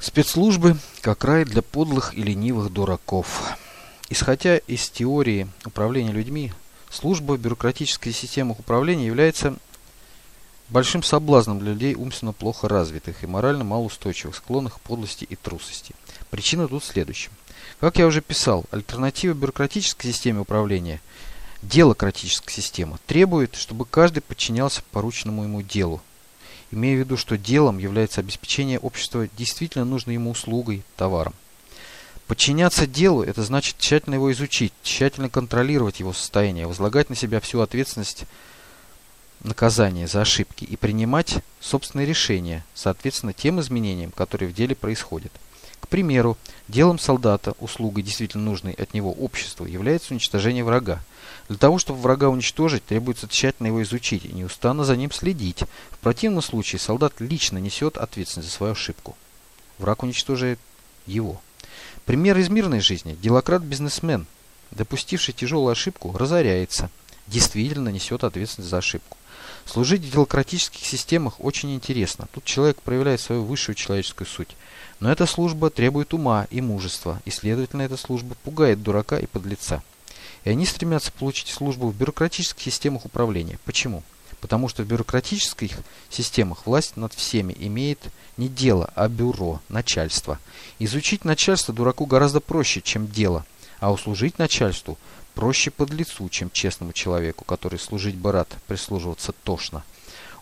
Спецслужбы как рай для подлых и ленивых дураков. Исходя из теории управления людьми, служба бюрократической системах управления является большим соблазном для людей умственно плохо развитых и морально малоустойчивых, склонных к подлости и трусости. Причина тут следующая. Как я уже писал, альтернатива бюрократической системе управления, делократическая система, требует, чтобы каждый подчинялся порученному ему делу, имея в виду, что делом является обеспечение общества действительно нужной ему услугой, товаром. Подчиняться делу – это значит тщательно его изучить, тщательно контролировать его состояние, возлагать на себя всю ответственность наказания за ошибки и принимать собственные решения, соответственно тем изменениям, которые в деле происходят. К примеру, делом солдата, услугой действительно нужной от него обществу, является уничтожение врага. Для того, чтобы врага уничтожить, требуется тщательно его изучить и неустанно за ним следить. В противном случае солдат лично несет ответственность за свою ошибку. Враг уничтожает его. Пример из мирной жизни. Делократ-бизнесмен, допустивший тяжелую ошибку, разоряется. Действительно несет ответственность за ошибку. Служить в демократических системах очень интересно. Тут человек проявляет свою высшую человеческую суть. Но эта служба требует ума и мужества, и, следовательно, эта служба пугает дурака и подлеца. И они стремятся получить службу в бюрократических системах управления. Почему? Потому что в бюрократических системах власть над всеми имеет не дело, а бюро, начальство. Изучить начальство дураку гораздо проще, чем дело, а услужить начальству проще под лицу, чем честному человеку, который служить бы рад, прислуживаться тошно.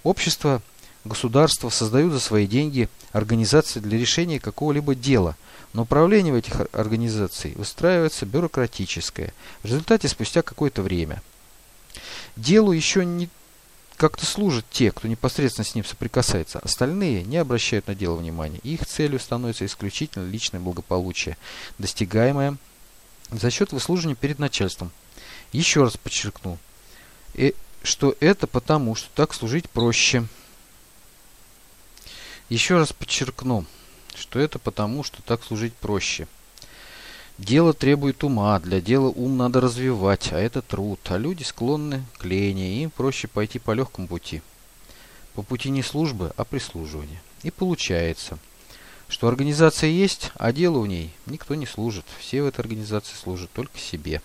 Общество, государство создают за свои деньги организации для решения какого-либо дела, но управление в этих организаций выстраивается бюрократическое. В результате спустя какое-то время. Делу еще не как-то служат те, кто непосредственно с ним соприкасается. Остальные не обращают на дело внимания. Их целью становится исключительно личное благополучие, достигаемое за счет выслуживания перед начальством. Еще раз подчеркну, и что это потому, что так служить проще. Еще раз подчеркну, что это потому, что так служить проще. Дело требует ума, для дела ум надо развивать, а это труд, а люди склонны к лени, им проще пойти по легкому пути. По пути не службы, а прислуживания. И получается – что организация есть, а делу в ней никто не служит. Все в этой организации служат только себе.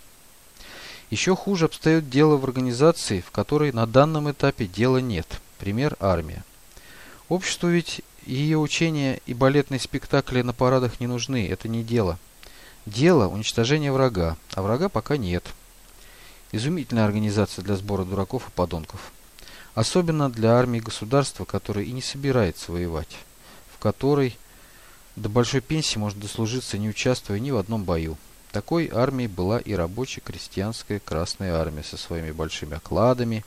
Еще хуже обстоит дело в организации, в которой на данном этапе дела нет. Пример – армия. Обществу ведь ее учения и балетные спектакли на парадах не нужны, это не дело. Дело – уничтожение врага, а врага пока нет. Изумительная организация для сбора дураков и подонков. Особенно для армии государства, которое и не собирается воевать, в которой до большой пенсии можно дослужиться, не участвуя ни в одном бою. Такой армией была и рабочая крестьянская Красная Армия со своими большими окладами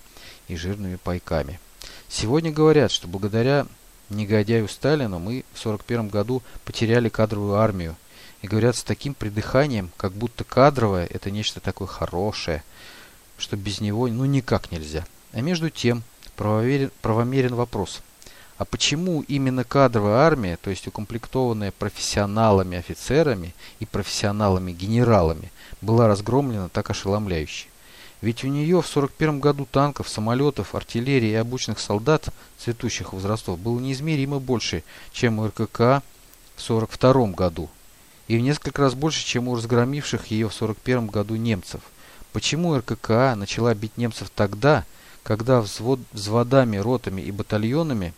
и жирными пайками. Сегодня говорят, что благодаря негодяю Сталину мы в 1941 году потеряли кадровую армию. И говорят с таким придыханием, как будто кадровая это нечто такое хорошее, что без него ну никак нельзя. А между тем правомерен, правомерен вопрос – а почему именно кадровая армия, то есть укомплектованная профессионалами офицерами и профессионалами генералами, была разгромлена так ошеломляюще? Ведь у нее в 41 году танков, самолетов, артиллерии и обученных солдат цветущих возрастов было неизмеримо больше, чем у РКК в 42 году, и в несколько раз больше, чем у разгромивших ее в 41 году немцев. Почему РККА начала бить немцев тогда, когда взвод, взводами, ротами и батальонами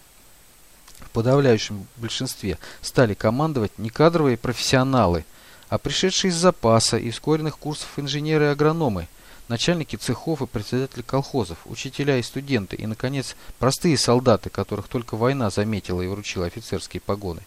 в подавляющем большинстве стали командовать не кадровые профессионалы, а пришедшие из запаса и ускоренных курсов инженеры и агрономы, начальники цехов и председатели колхозов, учителя и студенты, и, наконец, простые солдаты, которых только война заметила и вручила офицерские погоны.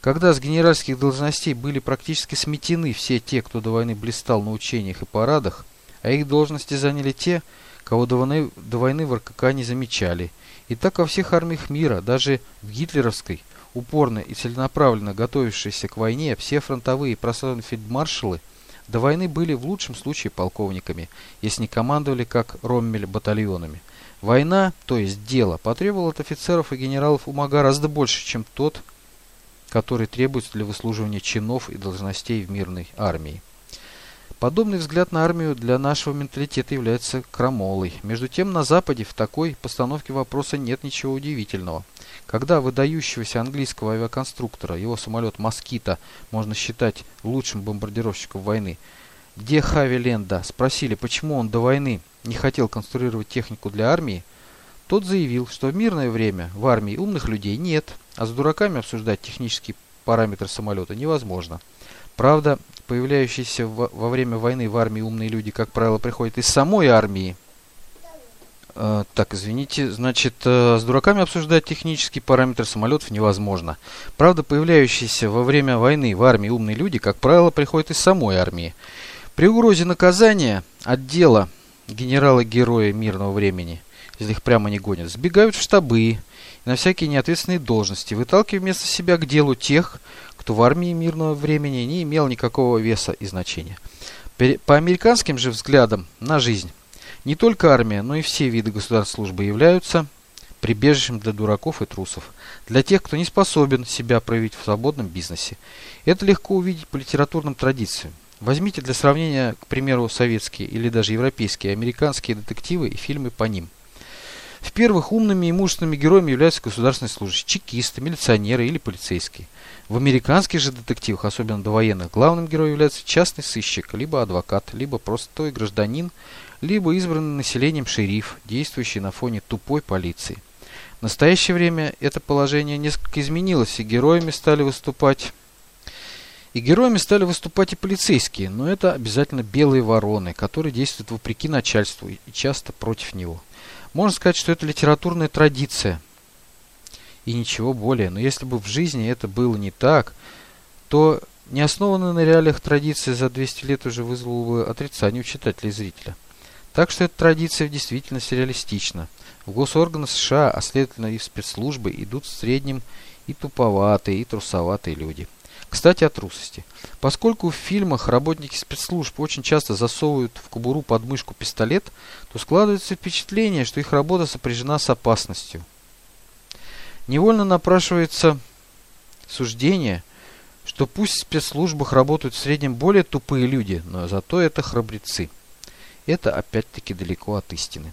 Когда с генеральских должностей были практически сметены все те, кто до войны блистал на учениях и парадах, а их должности заняли те, кого до войны, до войны в РКК не замечали – и так во всех армиях мира, даже в гитлеровской, упорно и целенаправленно готовившейся к войне, все фронтовые и прославленные фельдмаршалы до войны были в лучшем случае полковниками, если не командовали как Роммель батальонами. Война, то есть дело, потребовала от офицеров и генералов ума гораздо больше, чем тот, который требуется для выслуживания чинов и должностей в мирной армии. Подобный взгляд на армию для нашего менталитета является крамолой. Между тем, на Западе в такой постановке вопроса нет ничего удивительного. Когда выдающегося английского авиаконструктора, его самолет «Москита» можно считать лучшим бомбардировщиком войны, где Хави Ленда спросили, почему он до войны не хотел конструировать технику для армии, тот заявил, что в мирное время в армии умных людей нет, а с дураками обсуждать технические параметры самолета невозможно. Правда, появляющиеся во время войны в армии умные люди, как правило, приходят из самой армии. Э, так, извините, значит, э, с дураками обсуждать технические параметры самолетов невозможно. Правда, появляющиеся во время войны в армии умные люди, как правило, приходят из самой армии. При угрозе наказания отдела генерала-героя мирного времени, если их прямо не гонят, сбегают в штабы на всякие неответственные должности, выталкивая вместо себя к делу тех, кто в армии мирного времени не имел никакого веса и значения. По американским же взглядам на жизнь, не только армия, но и все виды государственной службы являются прибежищем для дураков и трусов, для тех, кто не способен себя проявить в свободном бизнесе. Это легко увидеть по литературным традициям. Возьмите для сравнения, к примеру, советские или даже европейские, американские детективы и фильмы по ним. В первых умными и мужественными героями являются государственные служащие, чекисты, милиционеры или полицейские. В американских же детективах, особенно до военных, главным героем является частный сыщик, либо адвокат, либо простой гражданин, либо избранный населением шериф, действующий на фоне тупой полиции. В настоящее время это положение несколько изменилось, и героями стали выступать и героями стали выступать и полицейские, но это обязательно белые вороны, которые действуют вопреки начальству и часто против него. Можно сказать, что это литературная традиция и ничего более. Но если бы в жизни это было не так, то не основанная на реалиях традиция за 200 лет уже вызвала бы отрицание у читателя и зрителя. Так что эта традиция в действительности реалистична. В госорганах США, а следовательно и в спецслужбы, идут в среднем и туповатые, и трусоватые люди – кстати, о трусости. Поскольку в фильмах работники спецслужб очень часто засовывают в кобуру под мышку пистолет, то складывается впечатление, что их работа сопряжена с опасностью. Невольно напрашивается суждение, что пусть в спецслужбах работают в среднем более тупые люди, но зато это храбрецы. Это опять-таки далеко от истины.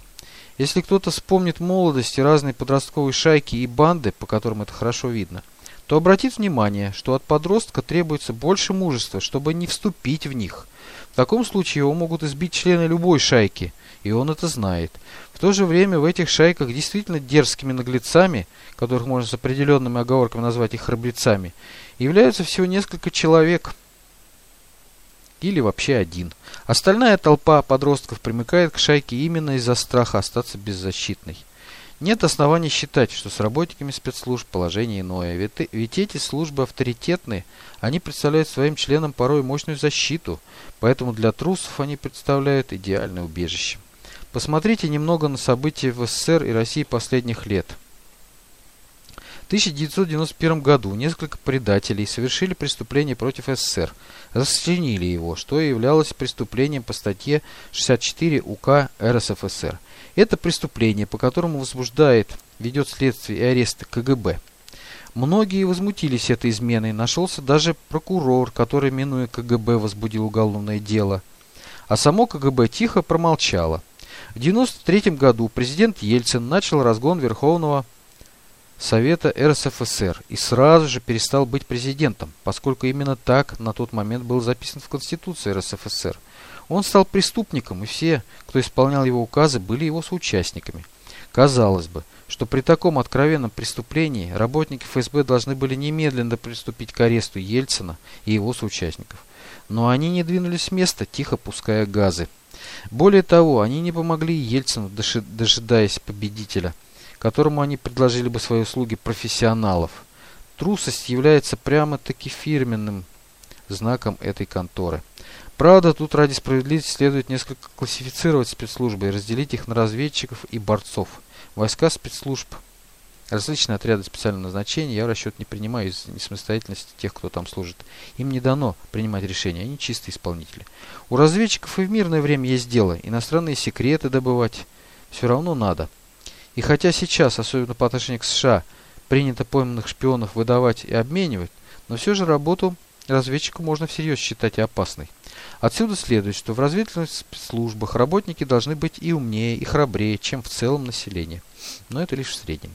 Если кто-то вспомнит молодость и разные подростковые шайки и банды, по которым это хорошо видно – то обратит внимание, что от подростка требуется больше мужества, чтобы не вступить в них. В таком случае его могут избить члены любой шайки, и он это знает. В то же время в этих шайках действительно дерзкими наглецами, которых можно с определенными оговорками назвать их храбрецами, являются всего несколько человек или вообще один. Остальная толпа подростков примыкает к шайке именно из-за страха остаться беззащитной. Нет оснований считать, что с работниками спецслужб положение иное, ведь, эти службы авторитетны, они представляют своим членам порой мощную защиту, поэтому для трусов они представляют идеальное убежище. Посмотрите немного на события в СССР и России последних лет. В 1991 году несколько предателей совершили преступление против СССР, расчленили его, что являлось преступлением по статье 64 УК РСФСР – это преступление, по которому возбуждает, ведет следствие и аресты КГБ. Многие возмутились этой изменой, нашелся даже прокурор, который, минуя КГБ, возбудил уголовное дело. А само КГБ тихо промолчало. В 1993 году президент Ельцин начал разгон Верховного Совета РСФСР и сразу же перестал быть президентом, поскольку именно так на тот момент был записан в Конституции РСФСР. Он стал преступником, и все, кто исполнял его указы, были его соучастниками. Казалось бы, что при таком откровенном преступлении работники ФСБ должны были немедленно приступить к аресту Ельцина и его соучастников. Но они не двинулись с места, тихо пуская газы. Более того, они не помогли Ельцину, дожидаясь победителя, которому они предложили бы свои услуги профессионалов. Трусость является прямо-таки фирменным знаком этой конторы. Правда, тут ради справедливости следует несколько классифицировать спецслужбы и разделить их на разведчиков и борцов. Войска спецслужб, различные отряды специального назначения я в расчет не принимаю из несамостоятельности тех, кто там служит. Им не дано принимать решения, они чистые исполнители. У разведчиков и в мирное время есть дело, иностранные секреты добывать все равно надо. И хотя сейчас, особенно по отношению к США, принято пойманных шпионов выдавать и обменивать, но все же работу разведчика можно всерьез считать опасной. Отсюда следует, что в разведывательных службах работники должны быть и умнее, и храбрее, чем в целом население. Но это лишь в среднем.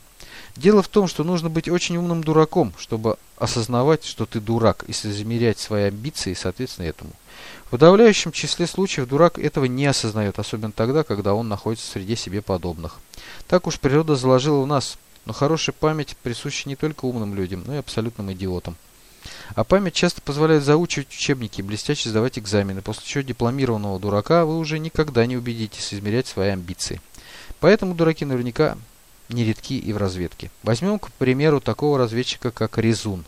Дело в том, что нужно быть очень умным дураком, чтобы осознавать, что ты дурак, и замерять свои амбиции соответственно этому. В подавляющем числе случаев дурак этого не осознает, особенно тогда, когда он находится среди себе подобных. Так уж природа заложила в нас, но хорошая память присуща не только умным людям, но и абсолютным идиотам. А память часто позволяет заучивать учебники и блестяще сдавать экзамены, после чего дипломированного дурака вы уже никогда не убедитесь измерять свои амбиции. Поэтому дураки наверняка нередки и в разведке. Возьмем, к примеру, такого разведчика, как Резун.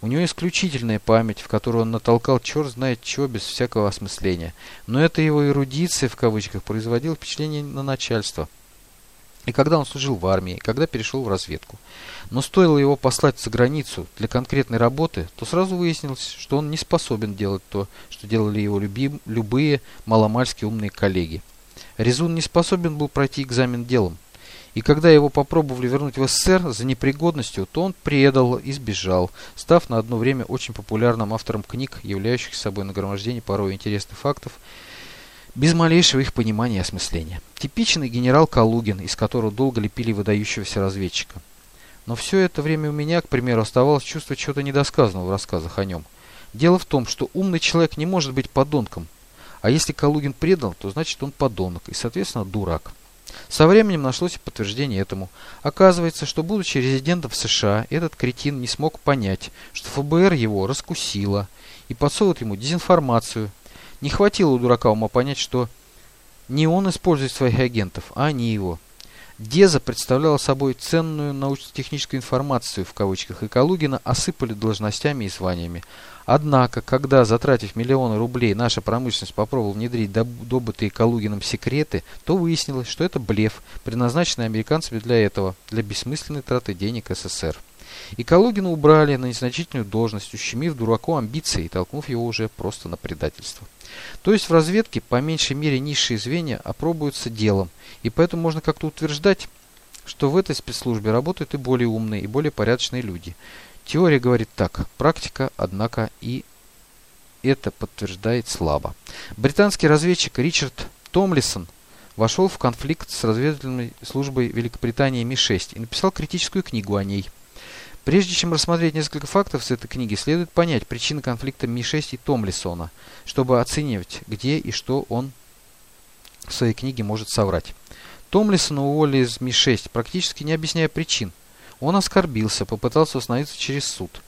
У него исключительная память, в которую он натолкал черт знает чего без всякого осмысления. Но это его эрудиция, в кавычках, производила впечатление на начальство. И когда он служил в армии, и когда перешел в разведку. Но стоило его послать за границу для конкретной работы, то сразу выяснилось, что он не способен делать то, что делали его любим, любые маломальски умные коллеги. Резун не способен был пройти экзамен делом, и когда его попробовали вернуть в СССР за непригодностью, то он предал и сбежал, став на одно время очень популярным автором книг, являющих собой нагромождение порой интересных фактов, без малейшего их понимания и осмысления. Типичный генерал Калугин, из которого долго лепили выдающегося разведчика. Но все это время у меня, к примеру, оставалось чувство чего-то недосказанного в рассказах о нем. Дело в том, что умный человек не может быть подонком, а если Калугин предал, то значит он подонок и, соответственно, дурак. Со временем нашлось подтверждение этому. Оказывается, что будучи резидентом в США, этот кретин не смог понять, что ФБР его раскусило и подсовывает ему дезинформацию. Не хватило у дурака ума понять, что не он использует своих агентов, а они его. Деза представляла собой ценную научно-техническую информацию, в кавычках, и Калугина осыпали должностями и званиями. Однако, когда, затратив миллионы рублей, наша промышленность попробовала внедрить добытые Калугиным секреты, то выяснилось, что это блеф, предназначенный американцами для этого, для бессмысленной траты денег СССР. И Калугина убрали на незначительную должность, ущемив дураку амбиции и толкнув его уже просто на предательство. То есть в разведке по меньшей мере низшие звенья опробуются делом, и поэтому можно как-то утверждать, что в этой спецслужбе работают и более умные, и более порядочные люди. Теория говорит так, практика, однако, и это подтверждает слабо. Британский разведчик Ричард Томлисон вошел в конфликт с разведывательной службой Великобритании Ми-6 и написал критическую книгу о ней – Прежде чем рассмотреть несколько фактов с этой книги, следует понять причины конфликта Ми-6 и Томлисона, чтобы оценивать, где и что он в своей книге может соврать. Томлисона уволили из Ми-6, практически не объясняя причин. Он оскорбился, попытался установиться через суд.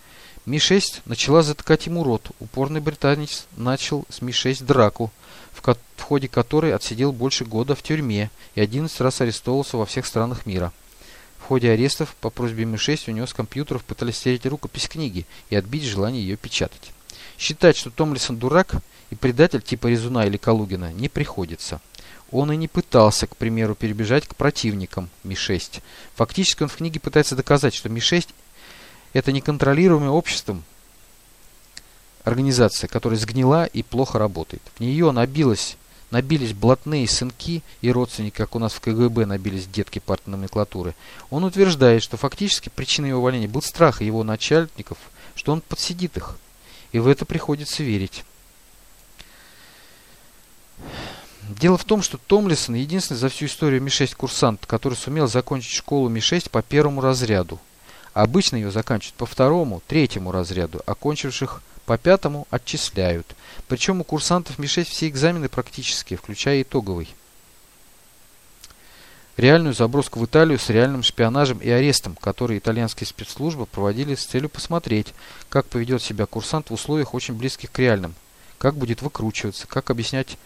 Ми-6 начала затыкать ему рот. Упорный британец начал с Ми-6 драку, в, в ходе которой отсидел больше года в тюрьме и 11 раз арестовался во всех странах мира. В ходе арестов по просьбе Ми-6 у него с компьютеров пытались стереть рукопись книги и отбить желание ее печатать. Считать, что Томлисон дурак и предатель типа Резуна или Калугина не приходится. Он и не пытался, к примеру, перебежать к противникам Ми-6. Фактически он в книге пытается доказать, что Ми-6 это неконтролируемое обществом организация, которая сгнила и плохо работает. В нее набилось набились блатные сынки и родственники, как у нас в КГБ набились детки партии номенклатуры. Он утверждает, что фактически причиной его увольнения был страх его начальников, что он подсидит их. И в это приходится верить. Дело в том, что Томлисон единственный за всю историю Ми-6 курсант, который сумел закончить школу Ми-6 по первому разряду. Обычно ее заканчивают по второму, третьему разряду, окончивших по пятому отчисляют. Причем у курсантов Ми-6 все экзамены практически, включая итоговый. Реальную заброску в Италию с реальным шпионажем и арестом, который итальянские спецслужбы проводили с целью посмотреть, как поведет себя курсант в условиях очень близких к реальным, как будет выкручиваться, как объяснять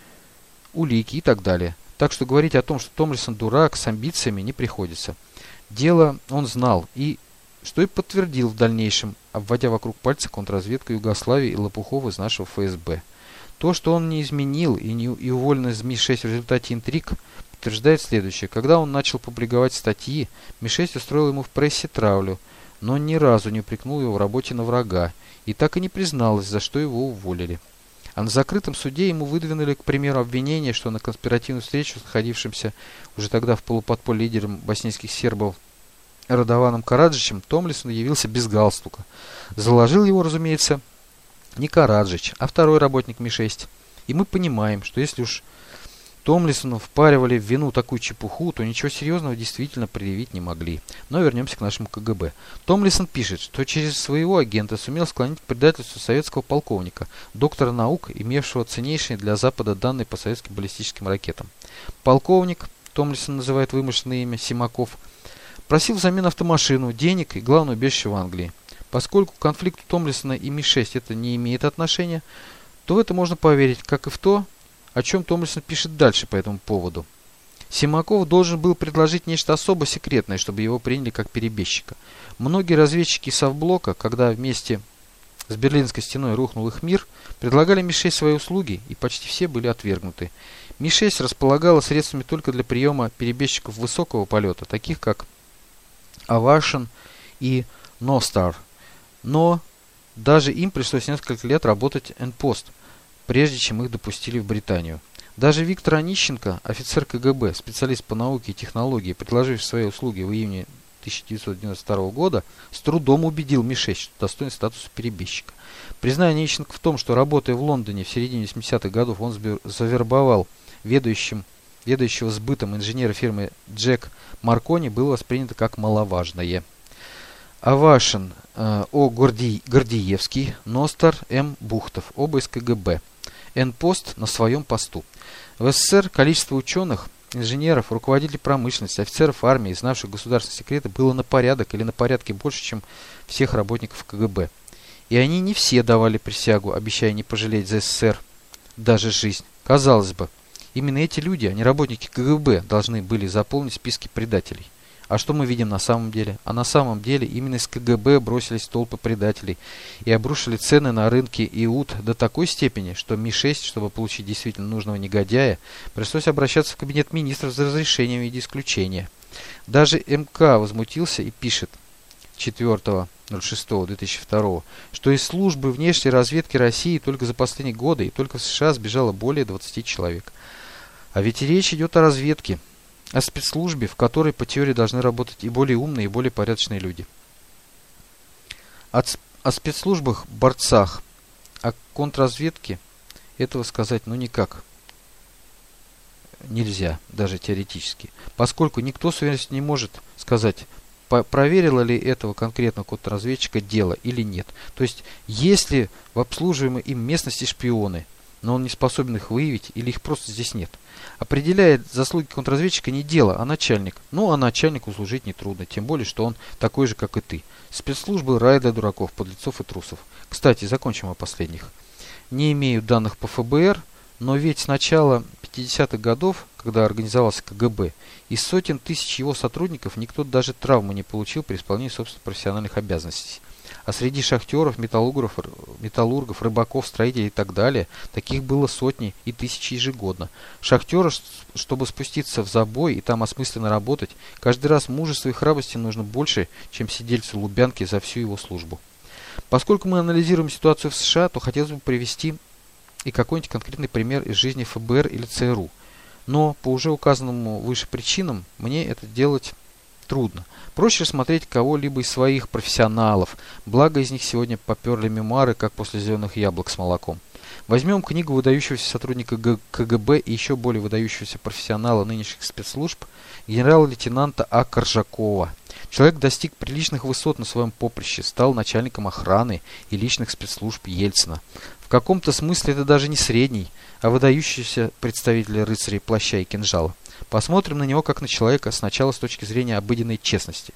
улики и так далее. Так что говорить о том, что Томлисон дурак с амбициями не приходится. Дело он знал и что и подтвердил в дальнейшем, обводя вокруг пальца контрразведку Югославии и Лопухова из нашего ФСБ. То, что он не изменил и, не, и уволен из МИ-6 в результате интриг, подтверждает следующее. Когда он начал публиковать статьи, Ми-6 устроил ему в прессе травлю, но ни разу не упрекнул его в работе на врага, и так и не призналась, за что его уволили. А на закрытом суде ему выдвинули, к примеру, обвинение, что на конспиративную встречу с находившимся уже тогда в полуподполье лидером боснийских сербов Радованом Караджичем Томлисон явился без галстука. Заложил его, разумеется, не Караджич, а второй работник Ми-6. И мы понимаем, что если уж Томлисону впаривали в вину такую чепуху, то ничего серьезного действительно предъявить не могли. Но вернемся к нашему КГБ. Томлисон пишет, что через своего агента сумел склонить к предательству советского полковника, доктора наук, имевшего ценнейшие для Запада данные по советским баллистическим ракетам. Полковник, Томлисон называет вымышленное имя, Симаков, просил взамен автомашину, денег и главное убежище в Англии. Поскольку к конфликту Томлисона и Ми-6 это не имеет отношения, то в это можно поверить, как и в то, о чем Томлисон пишет дальше по этому поводу. Симаков должен был предложить нечто особо секретное, чтобы его приняли как перебежчика. Многие разведчики Совблока, когда вместе с Берлинской стеной рухнул их мир, предлагали Ми-6 свои услуги, и почти все были отвергнуты. Ми-6 располагала средствами только для приема перебежчиков высокого полета, таких как Авашин и Ностар. Но даже им пришлось несколько лет работать энпост – прежде чем их допустили в Британию. Даже Виктор Онищенко, офицер КГБ, специалист по науке и технологии, предложивший свои услуги в июне 1992 года, с трудом убедил Ми-6, что достоин статуса перебежчика. Признание Онищенко в том, что работая в Лондоне в середине 80-х годов, он завербовал ведущим, ведущего сбытом инженера фирмы Джек Маркони, было воспринято как маловажное. Авашин э, О. Горди, Гордиевский, Ностар М. Бухтов, оба из КГБ. Н-пост на своем посту. В СССР количество ученых, инженеров, руководителей промышленности, офицеров армии, знавших государственные секреты, было на порядок или на порядке больше, чем всех работников КГБ. И они не все давали присягу, обещая не пожалеть за СССР даже жизнь. Казалось бы, именно эти люди, а не работники КГБ, должны были заполнить списки предателей. А что мы видим на самом деле? А на самом деле именно из КГБ бросились толпы предателей и обрушили цены на рынке ИУД до такой степени, что Ми-6, чтобы получить действительно нужного негодяя, пришлось обращаться в кабинет министров за разрешением в виде исключения. Даже МК возмутился и пишет 4.06.2002, что из службы внешней разведки России только за последние годы и только в США сбежало более 20 человек. А ведь речь идет о разведке, о спецслужбе, в которой по теории должны работать и более умные, и более порядочные люди. О спецслужбах, борцах, о контрразведке этого сказать ну никак нельзя, даже теоретически. Поскольку никто с уверенностью не может сказать, проверило ли этого конкретного контрразведчика дело или нет. То есть, если в обслуживаемой им местности шпионы, но он не способен их выявить или их просто здесь нет – Определяет заслуги контрразведчика не дело, а начальник. Ну, а начальнику служить нетрудно, тем более, что он такой же, как и ты. Спецслужбы рай для дураков, подлецов и трусов. Кстати, закончим о последних. Не имею данных по ФБР, но ведь с начала 50-х годов, когда организовался КГБ, из сотен тысяч его сотрудников никто даже травмы не получил при исполнении собственных профессиональных обязанностей. А среди шахтеров, металлургов, металлургов, рыбаков, строителей и так далее, таких было сотни и тысячи ежегодно. Шахтеры, чтобы спуститься в забой и там осмысленно работать, каждый раз мужества и храбрости нужно больше, чем сидельцу Лубянки за всю его службу. Поскольку мы анализируем ситуацию в США, то хотелось бы привести и какой-нибудь конкретный пример из жизни ФБР или ЦРУ. Но по уже указанному выше причинам мне это делать трудно. Проще смотреть кого-либо из своих профессионалов, благо из них сегодня поперли мемуары, как после зеленых яблок с молоком. Возьмем книгу выдающегося сотрудника КГБ и еще более выдающегося профессионала нынешних спецслужб, генерала-лейтенанта А. Коржакова. Человек достиг приличных высот на своем поприще, стал начальником охраны и личных спецслужб Ельцина. В каком-то смысле это даже не средний, а выдающийся представитель рыцарей плаща и кинжала. Посмотрим на него как на человека сначала с точки зрения обыденной честности.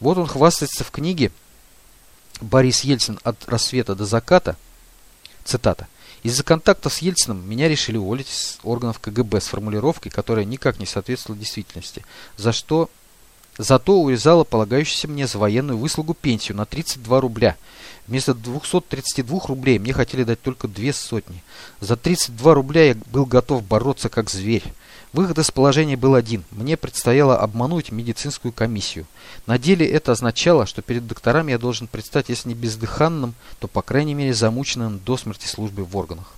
Вот он хвастается в книге «Борис Ельцин от рассвета до заката». Цитата. Из-за контактов с Ельциным меня решили уволить из органов КГБ с формулировкой, которая никак не соответствовала действительности, за что зато урезала полагающуюся мне за военную выслугу пенсию на 32 рубля. Вместо 232 рублей мне хотели дать только две сотни. За 32 рубля я был готов бороться как зверь. Выход из положения был один. Мне предстояло обмануть медицинскую комиссию. На деле это означало, что перед докторами я должен предстать, если не бездыханным, то по крайней мере замученным до смерти службы в органах.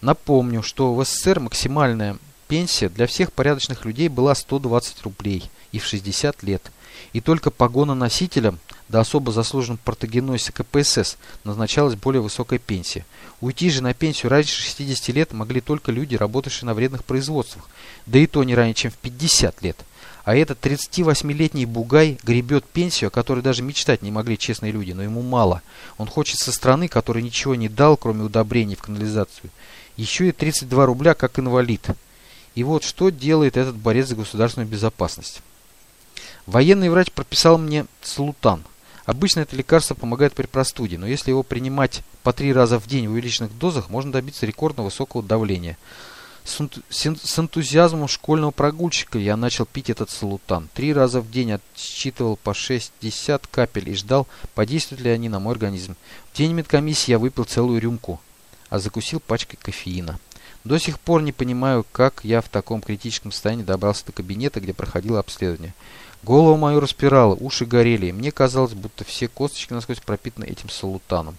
Напомню, что в СССР максимальная пенсия для всех порядочных людей была 120 рублей и в 60 лет. И только погононосителям да особо заслуженным партагенойсе КПСС назначалась более высокая пенсия. Уйти же на пенсию раньше 60 лет могли только люди, работавшие на вредных производствах, да и то не ранее, чем в 50 лет. А этот 38-летний бугай гребет пенсию, о которой даже мечтать не могли честные люди, но ему мало. Он хочет со страны, которая ничего не дал, кроме удобрений в канализацию. Еще и 32 рубля как инвалид. И вот что делает этот борец за государственную безопасность. Военный врач прописал мне слутан. Обычно это лекарство помогает при простуде, но если его принимать по три раза в день в увеличенных дозах, можно добиться рекордно высокого давления. С энтузиазмом школьного прогульщика я начал пить этот салутан. Три раза в день отсчитывал по 60 капель и ждал, подействуют ли они на мой организм. В день медкомиссии я выпил целую рюмку, а закусил пачкой кофеина. До сих пор не понимаю, как я в таком критическом состоянии добрался до кабинета, где проходило обследование. Голову мою распирало, уши горели, и мне казалось, будто все косточки насквозь пропитаны этим салутаном.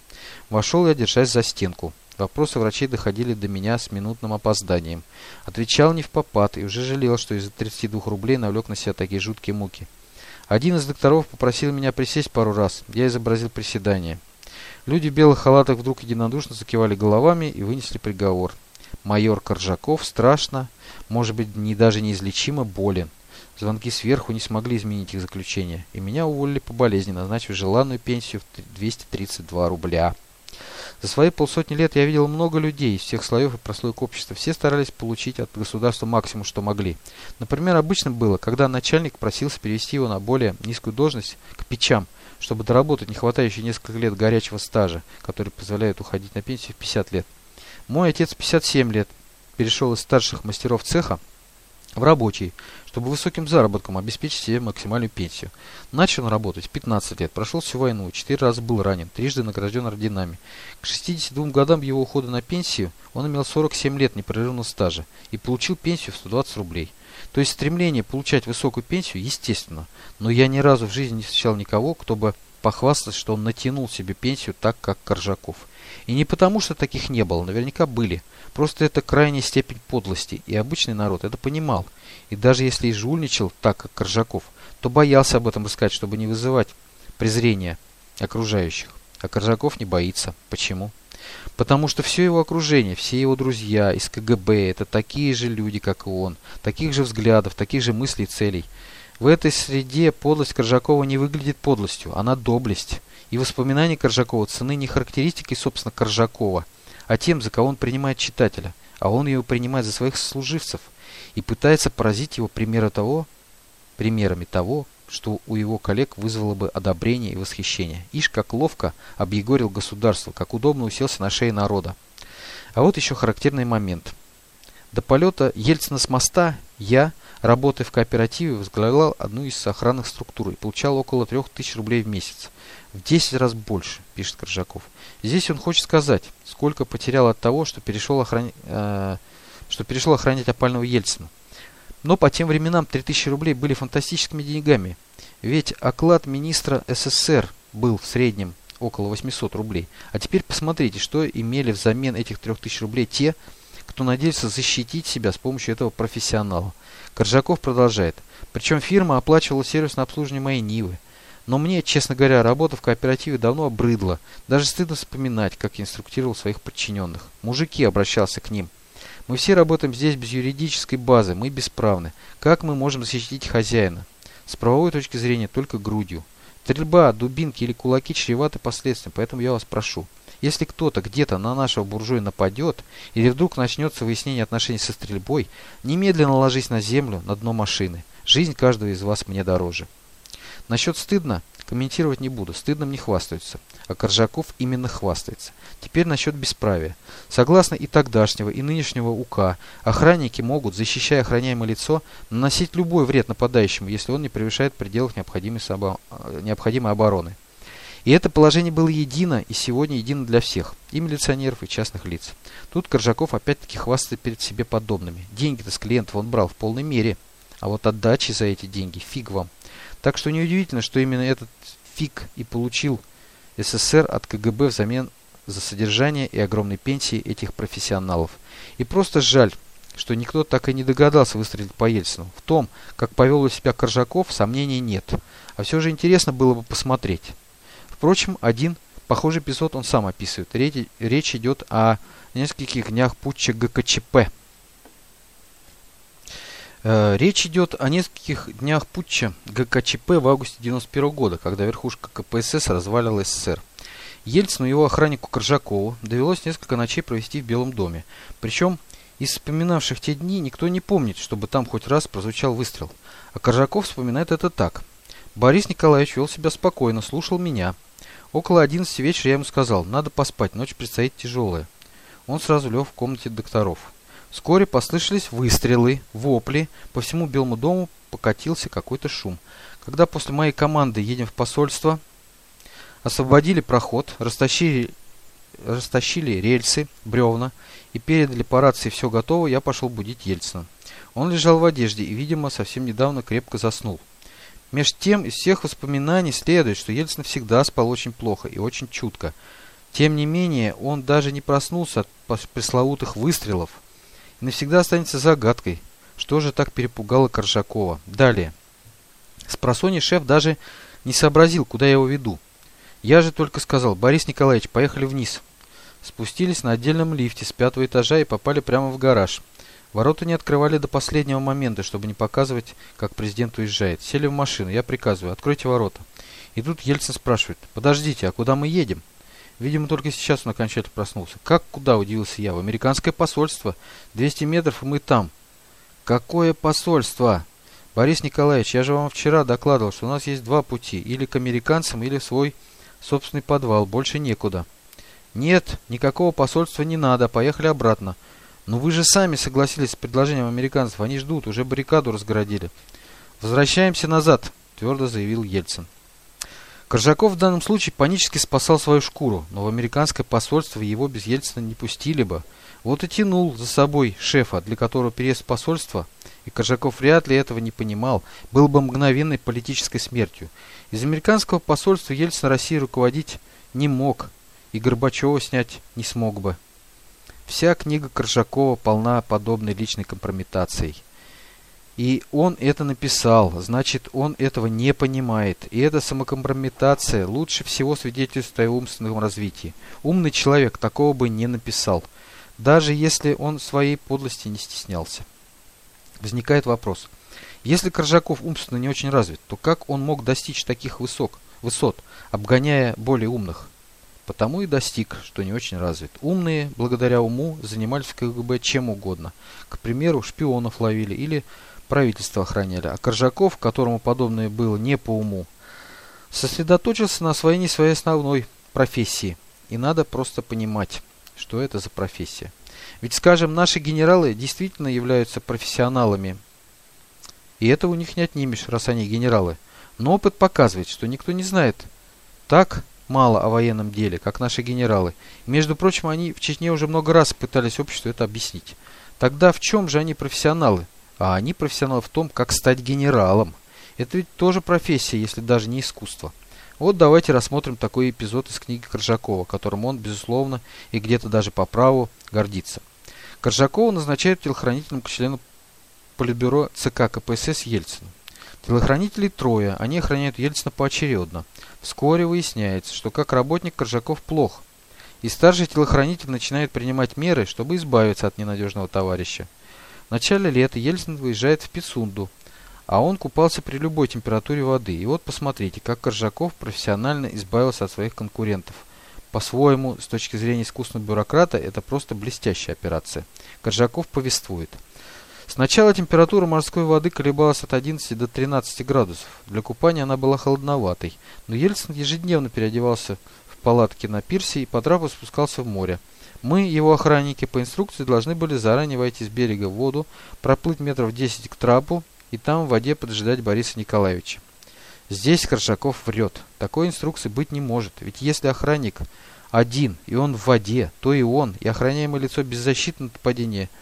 Вошел я, держась за стенку. Вопросы врачей доходили до меня с минутным опозданием. Отвечал не в попад и уже жалел, что из-за 32 рублей навлек на себя такие жуткие муки. Один из докторов попросил меня присесть пару раз. Я изобразил приседание. Люди в белых халатах вдруг единодушно закивали головами и вынесли приговор. Майор Коржаков страшно, может быть, не даже неизлечимо болен. Звонки сверху не смогли изменить их заключение, и меня уволили по болезни, назначив желанную пенсию в 232 рубля. За свои полсотни лет я видел много людей из всех слоев и прослоек общества. Все старались получить от государства максимум, что могли. Например, обычно было, когда начальник просился перевести его на более низкую должность к печам, чтобы доработать не хватающие несколько лет горячего стажа, который позволяет уходить на пенсию в 50 лет. Мой отец 57 лет перешел из старших мастеров цеха в рабочий, чтобы высоким заработком обеспечить себе максимальную пенсию. Начал работать в 15 лет, прошел всю войну, 4 раза был ранен, трижды награжден орденами. К 62 годам его ухода на пенсию он имел 47 лет непрерывного стажа и получил пенсию в 120 рублей. То есть стремление получать высокую пенсию естественно, но я ни разу в жизни не встречал никого, кто бы похвастался, что он натянул себе пенсию так, как Коржаков. И не потому, что таких не было, наверняка были – Просто это крайняя степень подлости, и обычный народ это понимал. И даже если и жульничал так, как Коржаков, то боялся об этом искать, чтобы не вызывать презрения окружающих. А Коржаков не боится. Почему? Потому что все его окружение, все его друзья из КГБ – это такие же люди, как и он, таких же взглядов, таких же мыслей и целей. В этой среде подлость Коржакова не выглядит подлостью, она доблесть. И воспоминания Коржакова цены не характеристикой, собственно, Коржакова – а тем, за кого он принимает читателя, а он его принимает за своих служивцев и пытается поразить его примера того, примерами того, что у его коллег вызвало бы одобрение и восхищение. Ишь, как ловко объегорил государство, как удобно уселся на шее народа. А вот еще характерный момент. До полета Ельцина с моста я, работая в кооперативе, возглавлял одну из охранных структур и получал около 3000 рублей в месяц. В 10 раз больше, пишет Коржаков. Здесь он хочет сказать, сколько потерял от того, что перешел, охран... э, что перешел охранять опального Ельцина. Но по тем временам 3000 рублей были фантастическими деньгами. Ведь оклад министра СССР был в среднем около 800 рублей. А теперь посмотрите, что имели взамен этих 3000 рублей те, кто надеялся защитить себя с помощью этого профессионала. Коржаков продолжает. Причем фирма оплачивала сервис на обслуживание моей Нивы. Но мне, честно говоря, работа в кооперативе давно обрыдла. Даже стыдно вспоминать, как я инструктировал своих подчиненных. Мужики обращался к ним. Мы все работаем здесь без юридической базы, мы бесправны. Как мы можем защитить хозяина? С правовой точки зрения только грудью. Стрельба, дубинки или кулаки чреваты последствиями, поэтому я вас прошу. Если кто-то где-то на нашего буржуя нападет, или вдруг начнется выяснение отношений со стрельбой, немедленно ложись на землю, на дно машины. Жизнь каждого из вас мне дороже. Насчет стыдно комментировать не буду, стыдным не хвастаются. А Коржаков именно хвастается. Теперь насчет бесправия. Согласно и тогдашнего, и нынешнего УК, охранники могут, защищая охраняемое лицо, наносить любой вред нападающему, если он не превышает пределов необходимой, собо... Э, необходимой обороны. И это положение было едино и сегодня едино для всех, и милиционеров, и частных лиц. Тут Коржаков опять-таки хвастает перед себе подобными. Деньги-то с клиентов он брал в полной мере, а вот отдачи за эти деньги фиг вам. Так что неудивительно, что именно этот фиг и получил СССР от КГБ взамен за содержание и огромной пенсии этих профессионалов. И просто жаль, что никто так и не догадался выстрелить по Ельцину. В том, как повел себя Коржаков, сомнений нет. А все же интересно было бы посмотреть. Впрочем, один похожий эпизод он сам описывает. Речь идет о нескольких днях путча ГКЧП. Э, речь идет о нескольких днях путча ГКЧП в августе 1991 года, когда верхушка КПСС развалила СССР. Ельцину и его охраннику Коржакову довелось несколько ночей провести в Белом доме. Причем из вспоминавших те дни никто не помнит, чтобы там хоть раз прозвучал выстрел. А Коржаков вспоминает это так. Борис Николаевич вел себя спокойно, слушал меня. Около 11 вечера я ему сказал, надо поспать, ночь предстоит тяжелая. Он сразу лег в комнате докторов. Вскоре послышались выстрелы, вопли, по всему Белому дому покатился какой-то шум. Когда после моей команды едем в посольство, освободили проход, растащили, растащили рельсы, бревна и передали по рации все готово, я пошел будить Ельцина. Он лежал в одежде и, видимо, совсем недавно крепко заснул. Меж тем, из всех воспоминаний следует, что Ельцин всегда спал очень плохо и очень чутко. Тем не менее, он даже не проснулся от пресловутых выстрелов. Навсегда останется загадкой, что же так перепугало Коржакова. Далее. Спросони шеф даже не сообразил, куда я его веду. Я же только сказал, Борис Николаевич, поехали вниз. Спустились на отдельном лифте с пятого этажа и попали прямо в гараж. Ворота не открывали до последнего момента, чтобы не показывать, как президент уезжает. Сели в машину. Я приказываю, откройте ворота. И тут Ельцин спрашивает, подождите, а куда мы едем? Видимо, только сейчас он окончательно проснулся. Как куда, удивился я. В американское посольство. 200 метров, мы там. Какое посольство? Борис Николаевич, я же вам вчера докладывал, что у нас есть два пути. Или к американцам, или в свой собственный подвал. Больше некуда. Нет, никакого посольства не надо. Поехали обратно. Но вы же сами согласились с предложением американцев. Они ждут, уже баррикаду разгородили. Возвращаемся назад, твердо заявил Ельцин. Коржаков в данном случае панически спасал свою шкуру, но в американское посольство его без Ельцина не пустили бы. Вот и тянул за собой шефа, для которого переезд в посольство, и Коржаков вряд ли этого не понимал, был бы мгновенной политической смертью. Из американского посольства Ельцин России руководить не мог, и Горбачева снять не смог бы. Вся книга Коржакова полна подобной личной компрометацией. И он это написал, значит, он этого не понимает. И эта самокомпрометация лучше всего свидетельствует о умственном развитии. Умный человек такого бы не написал, даже если он своей подлости не стеснялся. Возникает вопрос. Если Коржаков умственно не очень развит, то как он мог достичь таких высок, высот, обгоняя более умных? Потому и достиг, что не очень развит. Умные, благодаря уму, занимались в КГБ чем угодно. К примеру, шпионов ловили или правительство охраняли. А Коржаков, которому подобное было не по уму, сосредоточился на освоении своей основной профессии. И надо просто понимать, что это за профессия. Ведь, скажем, наши генералы действительно являются профессионалами. И это у них не отнимешь, раз они генералы. Но опыт показывает, что никто не знает так мало о военном деле, как наши генералы. И, между прочим, они в Чечне уже много раз пытались обществу это объяснить. Тогда в чем же они профессионалы? А они профессионалы в том, как стать генералом. Это ведь тоже профессия, если даже не искусство. Вот давайте рассмотрим такой эпизод из книги Коржакова, которым он, безусловно, и где-то даже по праву гордится. Коржакова назначают телохранителем к члену Политбюро ЦК КПСС Ельцину. Телохранителей трое, они охраняют Ельцина поочередно. Вскоре выясняется, что как работник Коржаков плох, и старший телохранитель начинает принимать меры, чтобы избавиться от ненадежного товарища. В начале лета Ельцин выезжает в Пицунду, а он купался при любой температуре воды. И вот посмотрите, как Коржаков профессионально избавился от своих конкурентов. По-своему, с точки зрения искусственного бюрократа, это просто блестящая операция. Коржаков повествует – Сначала температура морской воды колебалась от 11 до 13 градусов. Для купания она была холодноватой, но Ельцин ежедневно переодевался в палатке на пирсе и по трапу спускался в море. Мы, его охранники, по инструкции должны были заранее войти с берега в воду, проплыть метров 10 к трапу и там в воде поджидать Бориса Николаевича. Здесь Коршаков врет. Такой инструкции быть не может, ведь если охранник один, и он в воде, то и он, и охраняемое лицо беззащитно от нападения –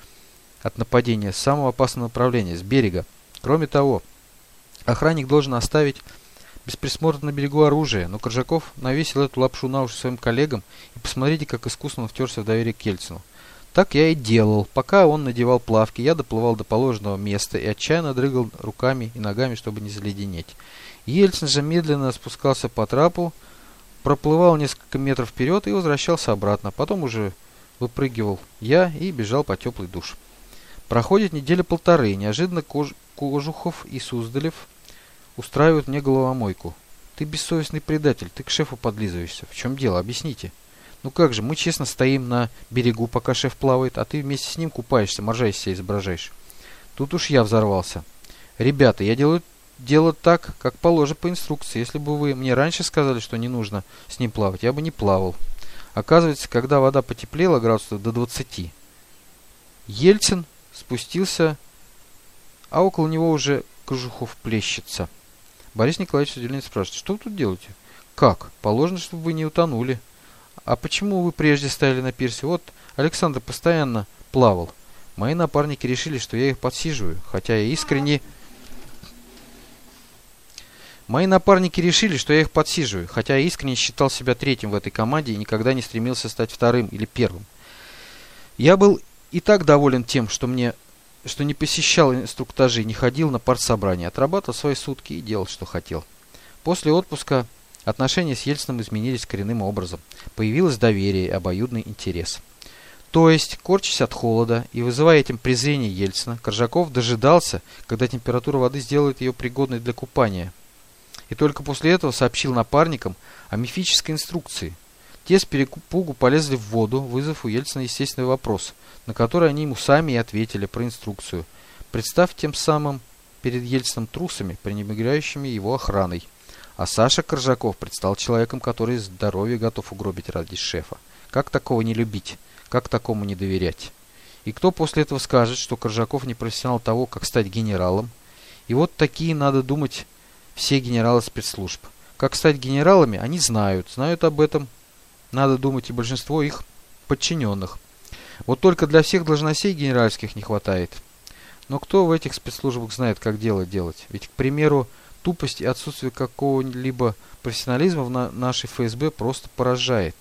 от нападения с самого опасного направления, с берега. Кроме того, охранник должен оставить без присмотра на берегу оружие, но Коржаков навесил эту лапшу на уши своим коллегам, и посмотрите, как искусно он втерся в доверие к Ельцину. Так я и делал. Пока он надевал плавки, я доплывал до положенного места и отчаянно дрыгал руками и ногами, чтобы не заледенеть. Ельцин же медленно спускался по трапу, проплывал несколько метров вперед и возвращался обратно. Потом уже выпрыгивал я и бежал по теплый душ. Проходит неделя полторы, неожиданно Кож... Кожухов и Суздалев устраивают мне головомойку. Ты бессовестный предатель, ты к шефу подлизываешься. В чем дело? Объясните. Ну как же, мы честно стоим на берегу, пока шеф плавает, а ты вместе с ним купаешься, моржа из себя изображаешь. Тут уж я взорвался. Ребята, я делаю дело так, как положено по инструкции. Если бы вы мне раньше сказали, что не нужно с ним плавать, я бы не плавал. Оказывается, когда вода потеплела градусов до 20, Ельцин спустился, а около него уже Кожухов плещется. Борис Николаевич с удивлением спрашивает, что вы тут делаете? Как? Положено, чтобы вы не утонули. А почему вы прежде стояли на пирсе? Вот Александр постоянно плавал. Мои напарники решили, что я их подсиживаю, хотя я искренне... Мои напарники решили, что я их подсиживаю, хотя я искренне считал себя третьим в этой команде и никогда не стремился стать вторым или первым. Я был и так доволен тем, что мне что не посещал инструктажи, не ходил на партсобрания, отрабатывал свои сутки и делал, что хотел. После отпуска отношения с Ельциным изменились коренным образом. Появилось доверие и обоюдный интерес. То есть, корчась от холода и вызывая этим презрение Ельцина, Коржаков дожидался, когда температура воды сделает ее пригодной для купания – и только после этого сообщил напарникам о мифической инструкции. Те с перепугу полезли в воду, вызвав у Ельцина естественный вопрос, на который они ему сами и ответили про инструкцию, представь тем самым перед Ельцином трусами, пренебрегающими его охраной. А Саша Коржаков предстал человеком, который здоровье готов угробить ради шефа. Как такого не любить? Как такому не доверять? И кто после этого скажет, что Коржаков не профессионал того, как стать генералом? И вот такие, надо думать, все генералы спецслужб. Как стать генералами, они знают, знают об этом, надо думать, и большинство их подчиненных. Вот только для всех должностей генеральских не хватает. Но кто в этих спецслужбах знает, как дело делать? Ведь, к примеру, тупость и отсутствие какого-либо профессионализма в на нашей ФСБ просто поражает.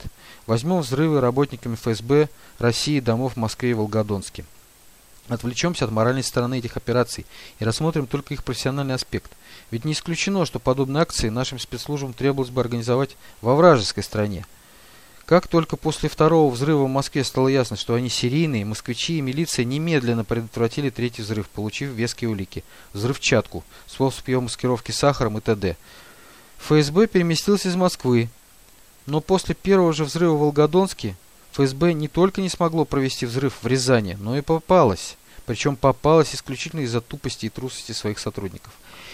Возьмем взрывы работниками ФСБ России домов в Москве и Волгодонске. Отвлечемся от моральной стороны этих операций и рассмотрим только их профессиональный аспект. Ведь не исключено, что подобные акции нашим спецслужбам требовалось бы организовать во вражеской стране. Как только после второго взрыва в Москве стало ясно, что они серийные, москвичи и милиция немедленно предотвратили третий взрыв, получив веские улики, взрывчатку, способ ее маскировки сахаром и т.д. ФСБ переместился из Москвы, но после первого же взрыва в Волгодонске ФСБ не только не смогло провести взрыв в Рязани, но и попалось. Причем попалось исключительно из-за тупости и трусости своих сотрудников.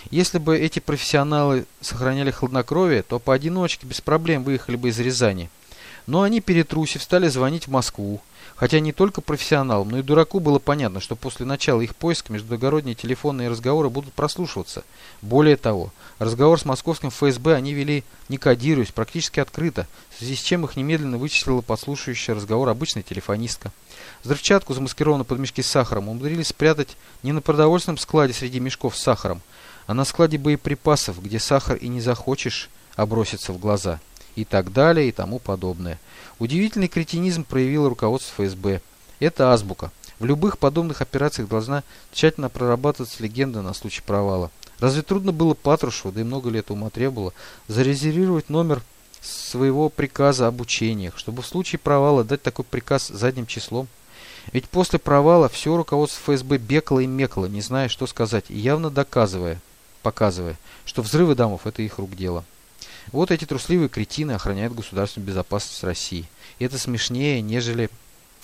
Если бы эти профессионалы сохраняли хладнокровие, то поодиночке без проблем выехали бы из Рязани. Но они, перетрусив, стали звонить в Москву. Хотя не только профессионалам, но и дураку было понятно, что после начала их поиска междугородние телефонные разговоры будут прослушиваться. Более того, разговор с московским ФСБ они вели не кодируясь, практически открыто, в связи с чем их немедленно вычислила подслушивающая разговор обычная телефонистка. Взрывчатку, замаскированную под мешки с сахаром, умудрились спрятать не на продовольственном складе среди мешков с сахаром, а на складе боеприпасов, где сахар и не захочешь, а бросится в глаза. И так далее, и тому подобное. Удивительный кретинизм проявило руководство ФСБ. Это азбука. В любых подобных операциях должна тщательно прорабатываться легенда на случай провала. Разве трудно было Патрушеву, да и много лет ума требовало, зарезервировать номер своего приказа об учениях, чтобы в случае провала дать такой приказ задним числом? Ведь после провала все руководство ФСБ бекало и мекало, не зная, что сказать, явно доказывая, показывая, что взрывы домов – это их рук дело. Вот эти трусливые кретины охраняют государственную безопасность России. И это смешнее, нежели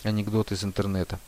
анекдот из интернета.